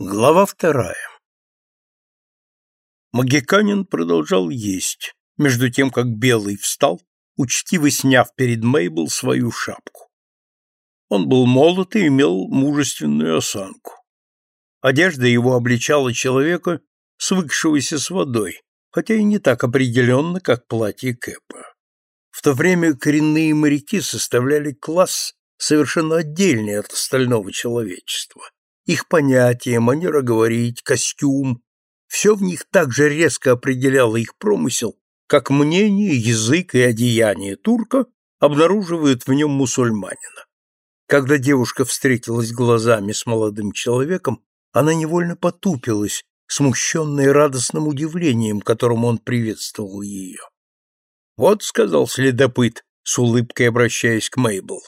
Глава вторая. Магиканин продолжал есть, между тем, как Белый встал, учтиво сняв перед Мейбл свою шапку. Он был молод и имел мужественную осанку. Одежда его обличала человека, свыкшегося с водой, хотя и не так определенно, как платье Кэпа. В то время коренные моряки составляли класс, совершенно отдельный от остального человечества их понятия, манера говорить, костюм, все в них так же резко определяло их промысел, как мнение, язык и одеяние турка обнаруживают в нем мусульманина. Когда девушка встретилась глазами с молодым человеком, она невольно потупилась, смущенная радостным удивлением, которым он приветствовал ее. «Вот», — сказал следопыт, с улыбкой обращаясь к Мейбл,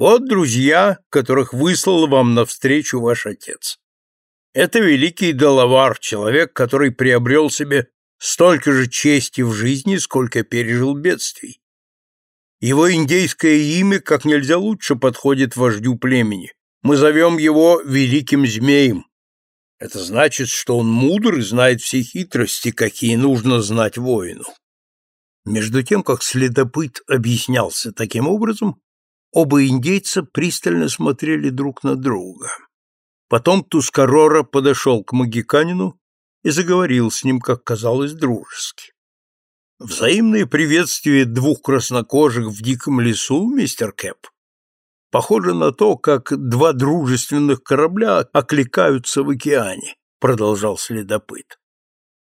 вот друзья, которых выслал вам навстречу ваш отец. Это великий Делавар, человек, который приобрел себе столько же чести в жизни, сколько пережил бедствий. Его индейское имя как нельзя лучше подходит вождю племени. Мы зовем его Великим Змеем. Это значит, что он мудр и знает все хитрости, какие нужно знать воину. Между тем, как следопыт объяснялся таким образом, Оба индейца пристально смотрели друг на друга. Потом Тускарора подошел к Магиканину и заговорил с ним, как казалось, дружески. Взаимное приветствие двух краснокожих в диком лесу, мистер Кэп, похоже на то, как два дружественных корабля окликаются в океане, продолжал следопыт.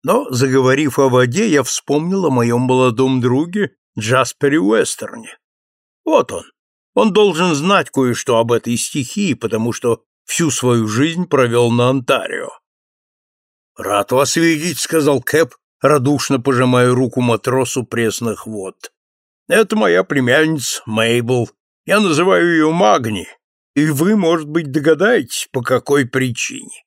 Но, заговорив о воде, я вспомнил о моем молодом друге Джаспере Уэстерне. Вот он, он должен знать кое-что об этой стихии, потому что всю свою жизнь провел на Онтарио. «Рад вас видеть», — сказал Кэп, радушно пожимая руку матросу пресных вод. «Это моя племянница Мейбл. Я называю ее Магни, и вы, может быть, догадаетесь, по какой причине».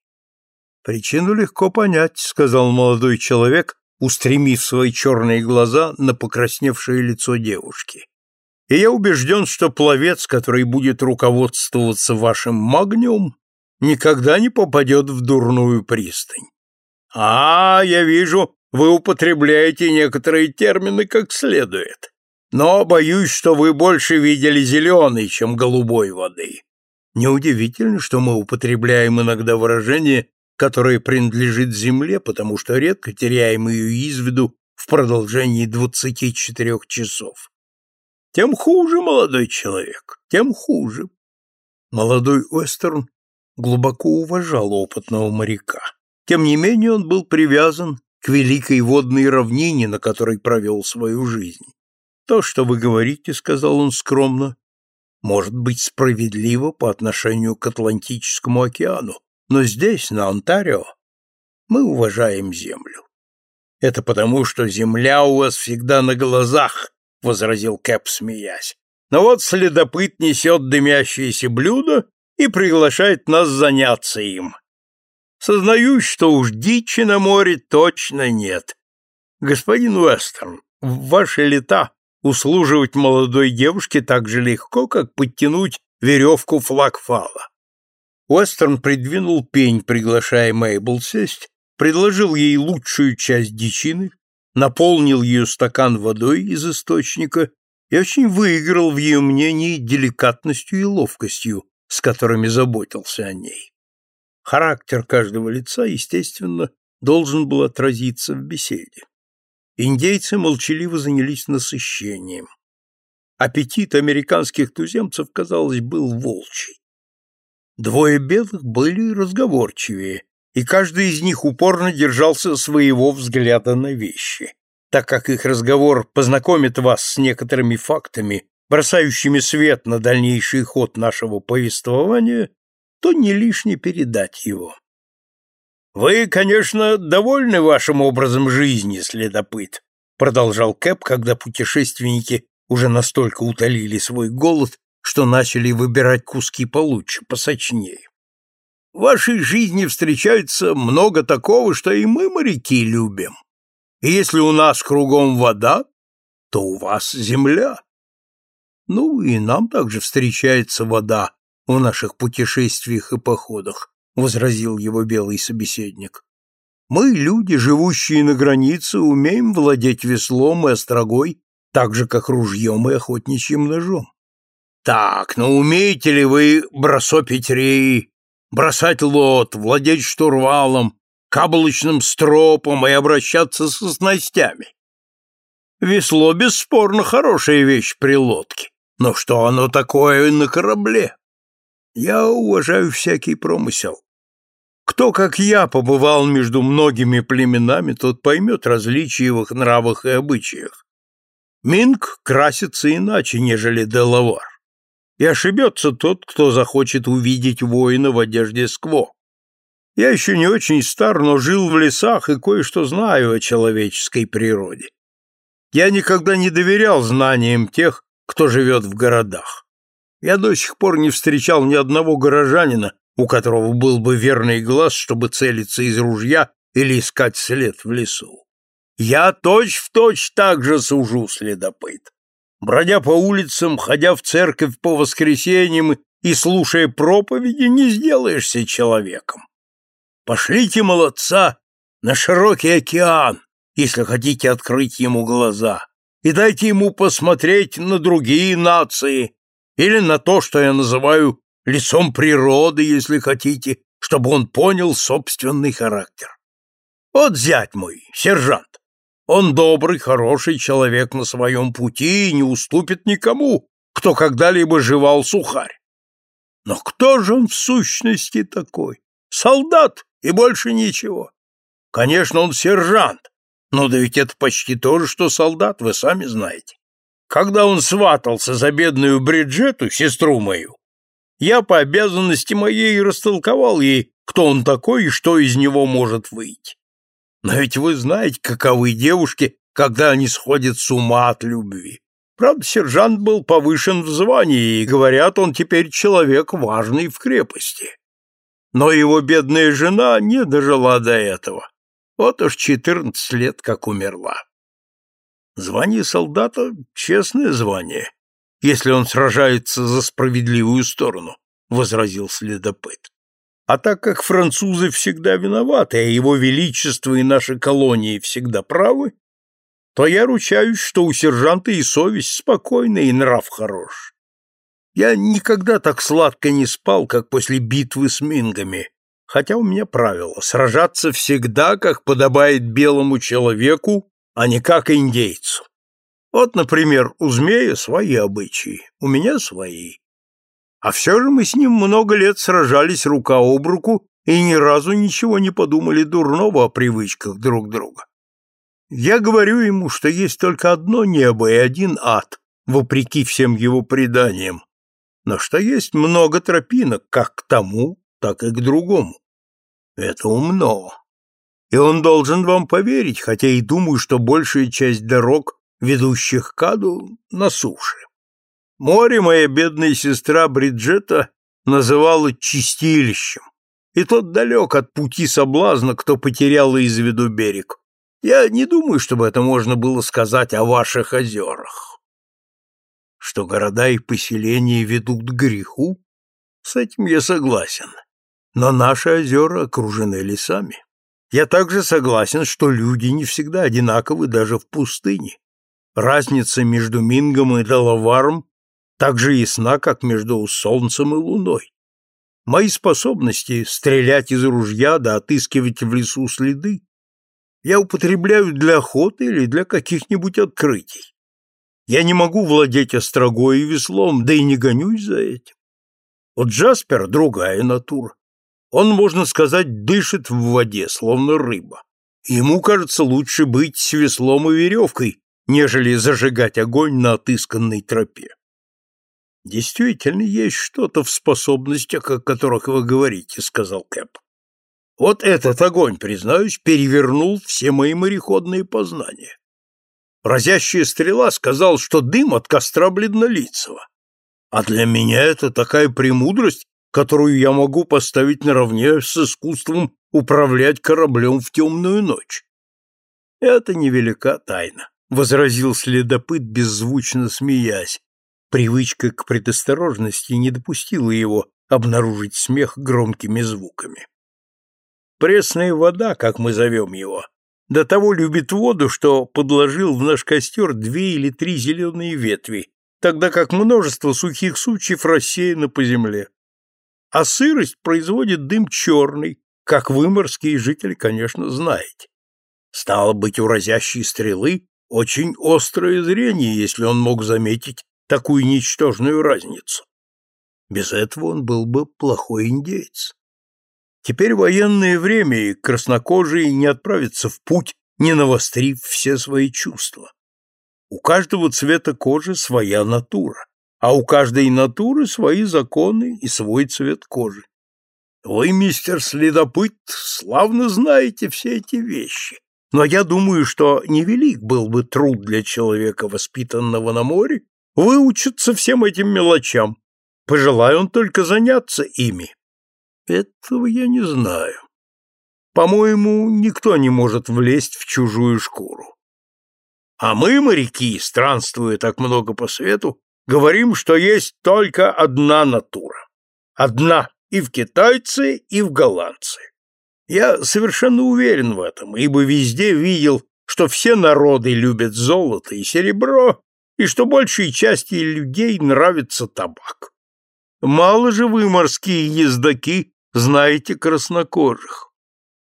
«Причину легко понять», — сказал молодой человек, устремив свои черные глаза на покрасневшее лицо девушки и я убежден, что пловец, который будет руководствоваться вашим магниум, никогда не попадет в дурную пристань. А, я вижу, вы употребляете некоторые термины как следует. Но боюсь, что вы больше видели зеленой, чем голубой воды. Неудивительно, что мы употребляем иногда выражение, которое принадлежит земле, потому что редко теряем ее из виду в продолжении 24 часов. Тем хуже, молодой человек, тем хуже. Молодой Уэстерн глубоко уважал опытного моряка. Тем не менее он был привязан к великой водной равнине, на которой провел свою жизнь. То, что вы говорите, сказал он скромно, может быть справедливо по отношению к Атлантическому океану, но здесь, на Онтарио, мы уважаем землю. Это потому, что земля у вас всегда на глазах, возразил Кэп, смеясь. Но вот следопыт несет дымящееся блюдо и приглашает нас заняться им. Сознаюсь, что уж дичи на море точно нет. Господин Уэстерн, в ваши лета услуживать молодой девушке так же легко, как подтянуть веревку флагфала. Уэстерн придвинул пень, приглашая Мейбл сесть, предложил ей лучшую часть дичины, наполнил ее стакан водой из источника и очень выиграл в ее мнении деликатностью и ловкостью, с которыми заботился о ней. Характер каждого лица, естественно, должен был отразиться в беседе. Индейцы молчаливо занялись насыщением. Аппетит американских туземцев, казалось, был волчий. Двое белых были разговорчивее, и каждый из них упорно держался своего взгляда на вещи. Так как их разговор познакомит вас с некоторыми фактами, бросающими свет на дальнейший ход нашего повествования, то не лишне передать его. «Вы, конечно, довольны вашим образом жизни, следопыт», продолжал Кэп, когда путешественники уже настолько утолили свой голод, что начали выбирать куски получше, посочнее. В вашей жизни встречается много такого, что и мы, моряки, любим. И если у нас кругом вода, то у вас земля. Ну, и нам также встречается вода в наших путешествиях и походах, — возразил его белый собеседник. «Мы, люди, живущие на границе, умеем владеть веслом и острогой так же, как ружьем и охотничьим ножом. Так, но умеете ли вы бросопить реи, бросать лот, владеть штурвалом, каблучным стропом и обращаться со снастями? Весло, бесспорно, хорошая вещь при лодке, но что оно такое на корабле? Я уважаю всякий промысел. Кто, как я, побывал между многими племенами, тот поймет различия в их нравах и обычаях. Минг красится иначе, нежели Делавар. И ошибется тот, кто захочет увидеть воина в одежде скво. Я еще не очень стар, но жил в лесах и кое-что знаю о человеческой природе. Я никогда не доверял знаниям тех, кто живет в городах. Я до сих пор не встречал ни одного горожанина, у которого был бы верный глаз, чтобы целиться из ружья или искать след в лесу. Я точь-в-точь так же сужу следопыт. Бродя по улицам, ходя в церковь по воскресеньям и слушая проповеди, не сделаешься человеком. Пошлите молодца на широкий океан, если хотите открыть ему глаза, и дайте ему посмотреть на другие нации или на то, что я называю лицом природы, если хотите, чтобы он понял собственный характер. Вот зять мой, сержант. Он добрый, хороший человек на своем пути и не уступит никому, кто когда-либо жевал сухарь. Но кто же он в сущности такой? Солдат и больше ничего. Конечно, он сержант, но да ведь это почти то же, что солдат, вы сами знаете. Когда он сватался за бедную Бриджету, сестру мою, я по обязанности моей растолковал ей, кто он такой и что из него может выйти. Но ведь вы знаете, каковы девушки, когда они сходят с ума от любви. Правда, сержант был повышен в звании, и, говорят, он теперь человек важный в крепости. Но его бедная жена не дожила до этого. Вот уж четырнадцать лет как умерла. Звание солдата — честное звание, если он сражается за справедливую сторону, — возразил следопыт. А так как французы всегда виноваты, а его величество и наши колонии всегда правы, то я ручаюсь, что у сержанта и совесть спокойная, и нрав хорош. Я никогда так сладко не спал, как после битвы с мингами, хотя у меня правило — сражаться всегда, как подобает белому человеку, а не как индейцу. Вот, например, у змея свои обычаи, у меня свои. А все же мы с ним много лет сражались рука об руку и ни разу ничего не подумали дурного о привычках друг друга. Я говорю ему, что есть только одно небо и один ад, вопреки всем его преданиям, но что есть много тропинок как к тому, так и к другому. Это умно. И он должен вам поверить, хотя и думаю, что большая часть дорог, ведущих к аду, на суше. Море моя бедная сестра Бриджета называла чистилищем, и тот далек от пути соблазна, кто потерял из виду берег. Я не думаю, чтобы это можно было сказать о ваших озерах. Что города и поселения ведут к греху, с этим я согласен. Но наши озера окружены лесами. Я также согласен, что люди не всегда одинаковы даже в пустыне. Разница между Мингом и Делаваром так же ясна, как между солнцем и луной. Мои способности стрелять из ружья да отыскивать в лесу следы я употребляю для охоты или для каких-нибудь открытий. Я не могу владеть острогой и веслом, да и не гонюсь за этим. Вот Джаспер — другая натура. Он, можно сказать, дышит в воде, словно рыба. Ему кажется лучше быть с веслом и веревкой, нежели зажигать огонь на отысканной тропе. Действительно, есть что-то в способностях, о которых вы говорите, сказал Кэп. Вот этот огонь, признаюсь, перевернул все мои мореходные познания. Разящая стрела сказал, что дым от костра бледнолицего. А для меня это такая премудрость, которую я могу поставить наравне с искусством управлять кораблем в темную ночь. Это невелика тайна, — возразил следопыт, беззвучно смеясь, Привычка к предосторожности не допустила его обнаружить смех громкими звуками. Пресная вода, как мы зовем его, до того любит воду, что подложил в наш костер две или три зеленые ветви, тогда как множество сухих сучьев рассеяно по земле. А сырость производит дым черный, как вы, морские жители, конечно, знаете. Стало быть, у разящей стрелы очень острое зрение, если он мог заметить такую ничтожную разницу. Без этого он был бы плохой индейец. Теперь военное время, и краснокожие не отправятся в путь, не навострив все свои чувства. У каждого цвета кожи своя натура, а у каждой натуры свои законы и свой цвет кожи. Вы, мистер Следопыт, славно знаете все эти вещи, но я думаю, что невелик был бы труд для человека, воспитанного на море, выучиться всем этим мелочам. Пожелаю он только заняться ими. Этого я не знаю. По-моему, никто не может влезть в чужую шкуру. А мы, моряки, странствуя так много по свету, говорим, что есть только одна натура. Одна и в китайце, и в голландце. Я совершенно уверен в этом, ибо везде видел, что все народы любят золото и серебро, и что большей части людей нравится табак. Мало же вы, морские ездаки, знаете краснокожих.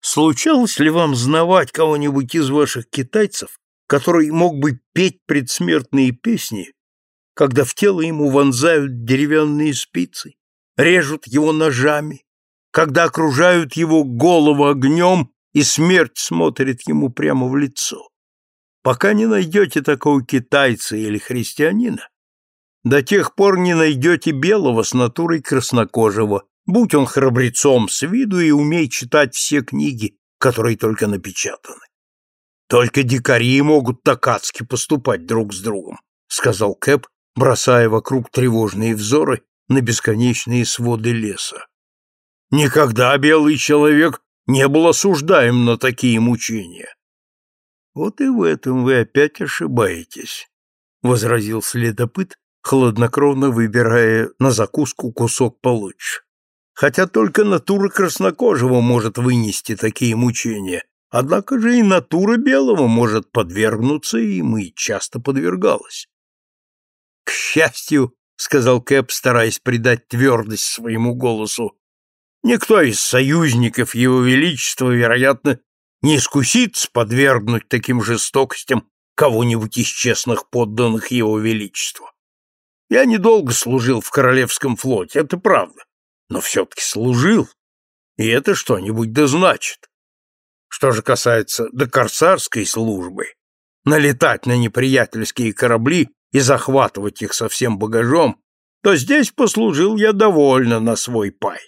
Случалось ли вам знавать кого-нибудь из ваших китайцев, который мог бы петь предсмертные песни, когда в тело ему вонзают деревянные спицы, режут его ножами, когда окружают его голову огнем и смерть смотрит ему прямо в лицо? Пока не найдете такого китайца или христианина, до тех пор не найдете белого с натурой краснокожего, Будь он храбрецом с виду и умей читать все книги, которые только напечатаны. Только дикари могут так адски поступать друг с другом, сказал Кэп, бросая вокруг тревожные взоры на бесконечные своды леса. Никогда белый человек не был осуждаем на такие мучения. Вот и в этом вы опять ошибаетесь, возразил следопыт, хладнокровно выбирая на закуску кусок получше хотя только натура краснокожего может вынести такие мучения, однако же и натура белого может подвергнуться и часто подвергалась. — К счастью, — сказал Кэп, стараясь придать твердость своему голосу, — никто из союзников его величества, вероятно, не искусится подвергнуть таким жестокостям кого-нибудь из честных подданных его величества. Я недолго служил в Королевском флоте, это правда но все-таки служил, и это что-нибудь да значит. Что же касается до корсарской службы, налетать на неприятельские корабли и захватывать их со всем багажом, то здесь послужил я довольно на свой пай.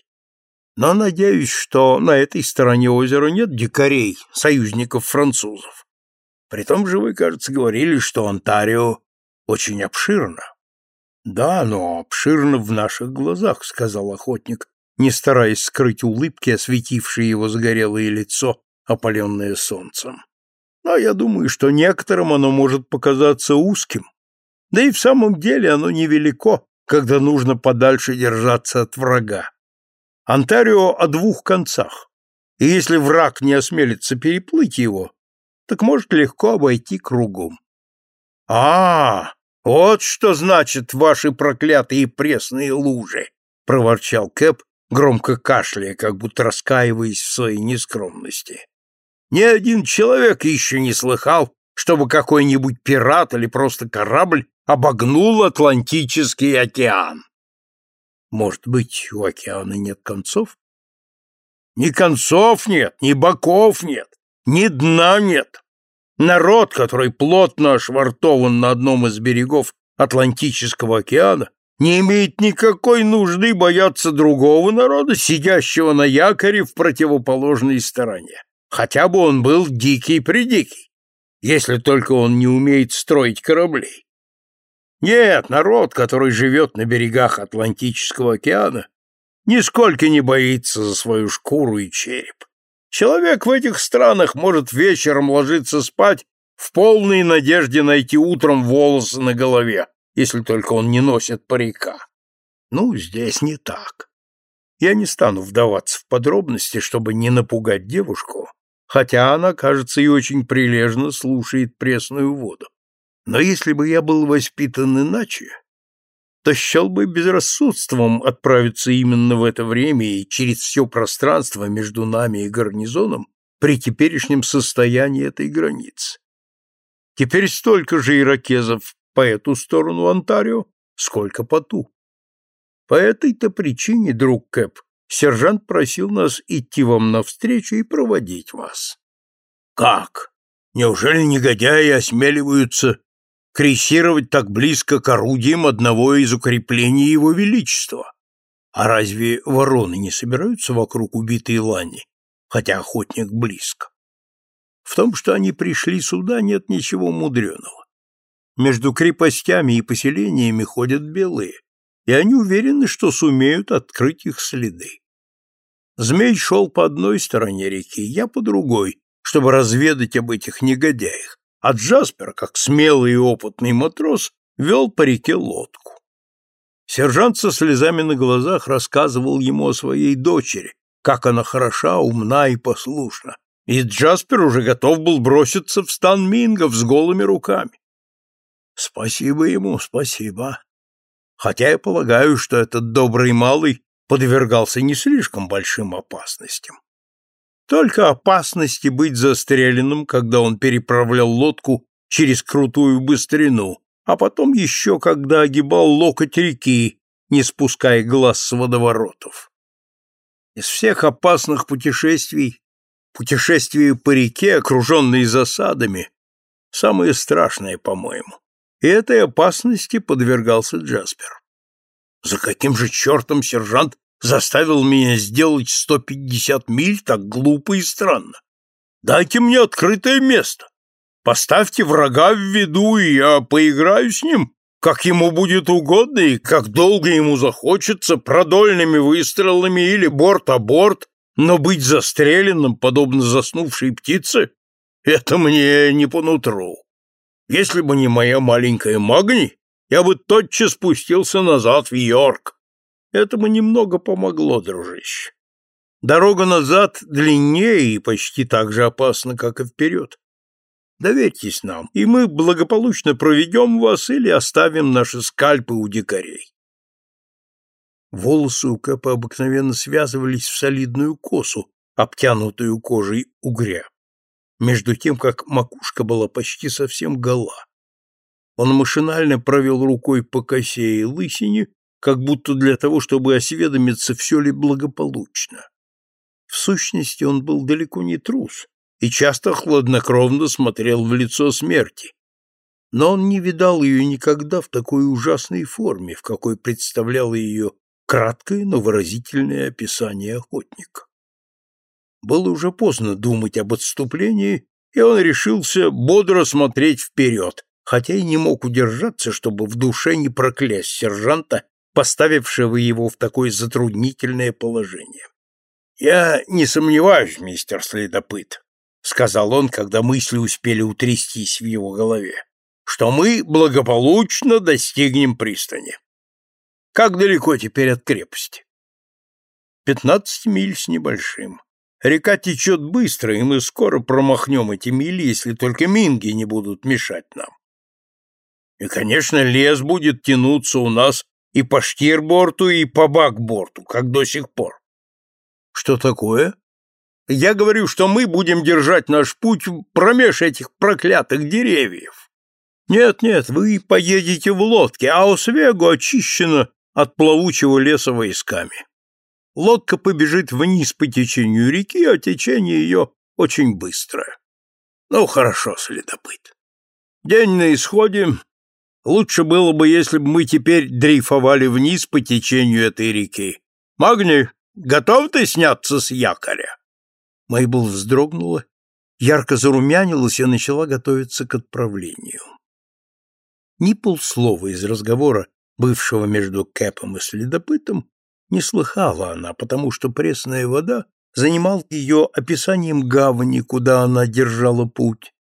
Но надеюсь, что на этой стороне озера нет дикарей, союзников французов. При том же вы, кажется, говорили, что Онтарио очень обширно. Да, но обширно в наших глазах, сказал охотник, не стараясь скрыть улыбки, осветившие его загорелое лицо, опаленное солнцем. Но я думаю, что некоторым оно может показаться узким. Да и в самом деле оно невелико, когда нужно подальше держаться от врага. Онтарио о двух концах, и если враг не осмелится переплыть его, так может легко обойти кругом. А, «Вот что значит ваши проклятые пресные лужи!» — проворчал Кэп, громко кашляя, как будто раскаиваясь в своей нескромности. «Ни один человек еще не слыхал, чтобы какой-нибудь пират или просто корабль обогнул Атлантический океан. Может быть, у океана нет концов? Ни концов нет, ни боков нет, ни дна нет. Народ, который плотно ошвартован на одном из берегов Атлантического океана, не имеет никакой нужды бояться другого народа, сидящего на якоре в противоположной стороне. Хотя бы он был дикий-придикий, если только он не умеет строить кораблей. Нет, народ, который живет на берегах Атлантического океана, нисколько не боится за свою шкуру и череп. Человек в этих странах может вечером ложиться спать в полной надежде найти утром волосы на голове, если только он не носит парика. Ну, здесь не так. Я не стану вдаваться в подробности, чтобы не напугать девушку, хотя она, кажется, и очень прилежно слушает пресную воду. Но если бы я был воспитан иначе, то счел бы безрассудством отправиться именно в это время и через все пространство между нами и гарнизоном при теперешнем состоянии этой границы. Теперь столько же иракезов по эту сторону Онтарио, сколько по ту. По этой-то причине, друг Кэп, сержант просил нас идти вам навстречу и проводить вас. Как? Неужели негодяи осмеливаются крейсировать так близко к орудиям одного из укреплений его величества? А разве вороны не собираются вокруг убитой лани, хотя охотник близко? В том, что они пришли сюда, нет ничего мудреного. Между крепостями и поселениями ходят белые, и они уверены, что сумеют открыть их следы. Змей шел по одной стороне реки, я по другой, чтобы разведать об этих негодяях, а Джаспер, как смелый и опытный матрос, вел по реке лодку. Сержант со слезами на глазах рассказывал ему о своей дочери, как она хороша, умна и послушна, и Джаспер уже готов был броситься в стан мингов с голыми руками. Спасибо ему, спасибо хотя я полагаю, что этот добрый малый подвергался не слишком большим опасностям. Только опасности быть застреленным, когда он переправлял лодку через крутую быстрину, а потом еще когда огибал локоть реки, не спуская глаз с водоворотов. Из всех опасных путешествий, путешествие по реке, окруженной засадами, самое страшное, по-моему и этой опасности подвергался Джаспер. За каким же чертом сержант заставил меня сделать 150 миль так глупо и странно? Дайте мне открытое место. Поставьте врага в виду, и я поиграю с ним, как ему будет угодно и как долго ему захочется, продольными выстрелами или борт-а-борт, но быть застреленным, подобно заснувшей птице, это мне не по нутру. Если бы не моя маленькая Магни, я бы тотчас спустился назад в Йорк. Этому немного помогло, дружище. Дорога назад длиннее и почти так же опасна, как и вперед. Доверьтесь нам, и мы благополучно проведем вас или оставим наши скальпы у дикарей. Волосы у Кэпа обыкновенно связывались в солидную косу, обтянутую кожей угря между тем как макушка была почти совсем гола. Он машинально провел рукой по косе и лысине, как будто для того, чтобы осведомиться, все ли благополучно. В сущности, он был далеко не трус и часто хладнокровно смотрел в лицо смерти. Но он не видал ее никогда в такой ужасной форме, в какой представляло ее краткое, но выразительное описание охотника. Было уже поздно думать об отступлении, и он решился бодро смотреть вперед, хотя и не мог удержаться, чтобы в душе не проклясть сержанта, поставившего его в такое затруднительное положение. «Я не сомневаюсь, мистер следопыт», — сказал он, когда мысли успели утрястись в его голове, «что мы благополучно достигнем пристани. Как далеко теперь от крепости?» «Пятнадцать миль с небольшим. Река течет быстро, и мы скоро промахнем эти мили, если только минги не будут мешать нам. И, конечно, лес будет тянуться у нас и по штирборту, и по бакборту, как до сих пор. Что такое? Я говорю, что мы будем держать наш путь промеж этих проклятых деревьев. Нет, нет, вы поедете в лодке, а Освегу очищено от плавучего леса войсками лодка побежит вниз по течению реки, а течение ее очень быстрое. Ну, хорошо, следопыт. День на исходе. Лучше было бы, если бы мы теперь дрейфовали вниз по течению этой реки. Магни, готов ты сняться с якоря? Мейбл вздрогнула, ярко зарумянилась и начала готовиться к отправлению. Ни полслова из разговора, бывшего между Кэпом и следопытом, не слыхала она, потому что пресная вода занимал ее описанием гавани, куда она держала путь,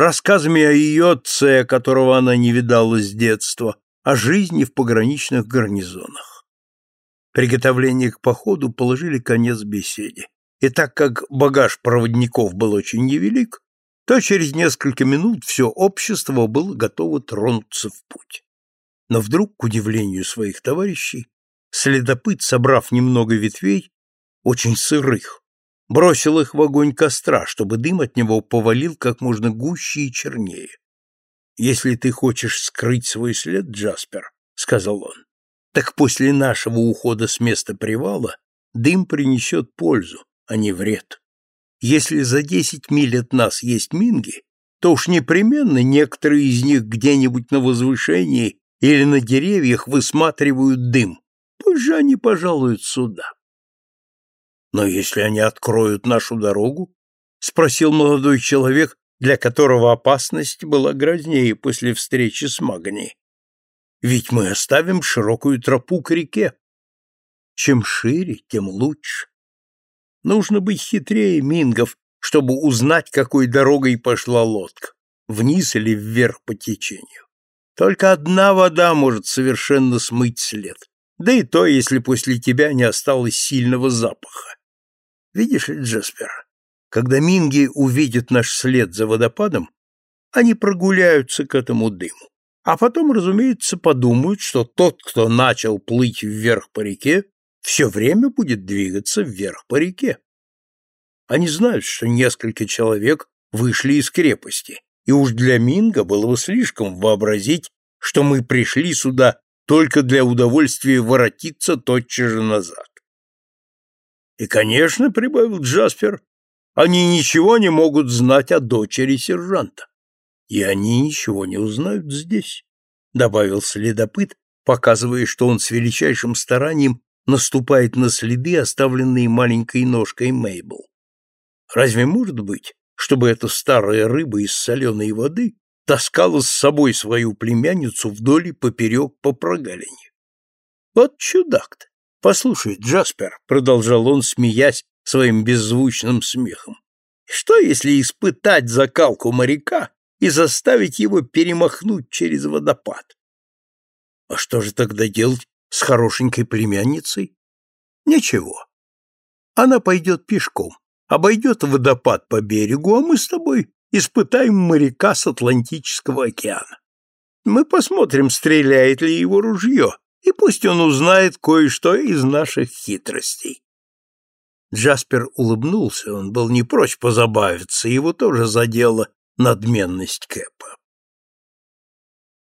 рассказами о ее отце, которого она не видала с детства, о жизни в пограничных гарнизонах. Приготовления к походу положили конец беседе. И так как багаж проводников был очень невелик, то через несколько минут все общество было готово тронуться в путь. Но вдруг, к удивлению своих товарищей, следопыт, собрав немного ветвей, очень сырых, бросил их в огонь костра, чтобы дым от него повалил как можно гуще и чернее. «Если ты хочешь скрыть свой след, Джаспер», — сказал он, — «так после нашего ухода с места привала дым принесет пользу, а не вред. Если за десять миль от нас есть минги, то уж непременно некоторые из них где-нибудь на возвышении или на деревьях высматривают дым. Пусть же они пожалуют сюда. Но если они откроют нашу дорогу, спросил молодой человек, для которого опасность была грознее после встречи с Магни. Ведь мы оставим широкую тропу к реке. Чем шире, тем лучше. Нужно быть хитрее мингов, чтобы узнать, какой дорогой пошла лодка, вниз или вверх по течению. Только одна вода может совершенно смыть след. Да и то, если после тебя не осталось сильного запаха. Видишь ли, Джаспер, когда минги увидят наш след за водопадом, они прогуляются к этому дыму. А потом, разумеется, подумают, что тот, кто начал плыть вверх по реке, все время будет двигаться вверх по реке. Они знают, что несколько человек вышли из крепости, и уж для Минга было бы слишком вообразить, что мы пришли сюда только для удовольствия воротиться тотчас же назад. И, конечно, прибавил Джаспер, они ничего не могут знать о дочери сержанта. И они ничего не узнают здесь, добавил следопыт, показывая, что он с величайшим старанием наступает на следы, оставленные маленькой ножкой Мейбл. Разве может быть, чтобы эта старая рыба из соленой воды таскала с собой свою племянницу вдоль и поперек по прогалине? Вот чудак-то! Послушай, Джаспер, продолжал он, смеясь своим беззвучным смехом, что если испытать закалку моряка и заставить его перемахнуть через водопад? А что же тогда делать с хорошенькой племянницей? Ничего. Она пойдет пешком, обойдет водопад по берегу, а мы с тобой испытаем моряка с Атлантического океана. Мы посмотрим, стреляет ли его ружье, и пусть он узнает кое-что из наших хитростей. Джаспер улыбнулся, он был не прочь позабавиться, его тоже задела надменность Кэпа.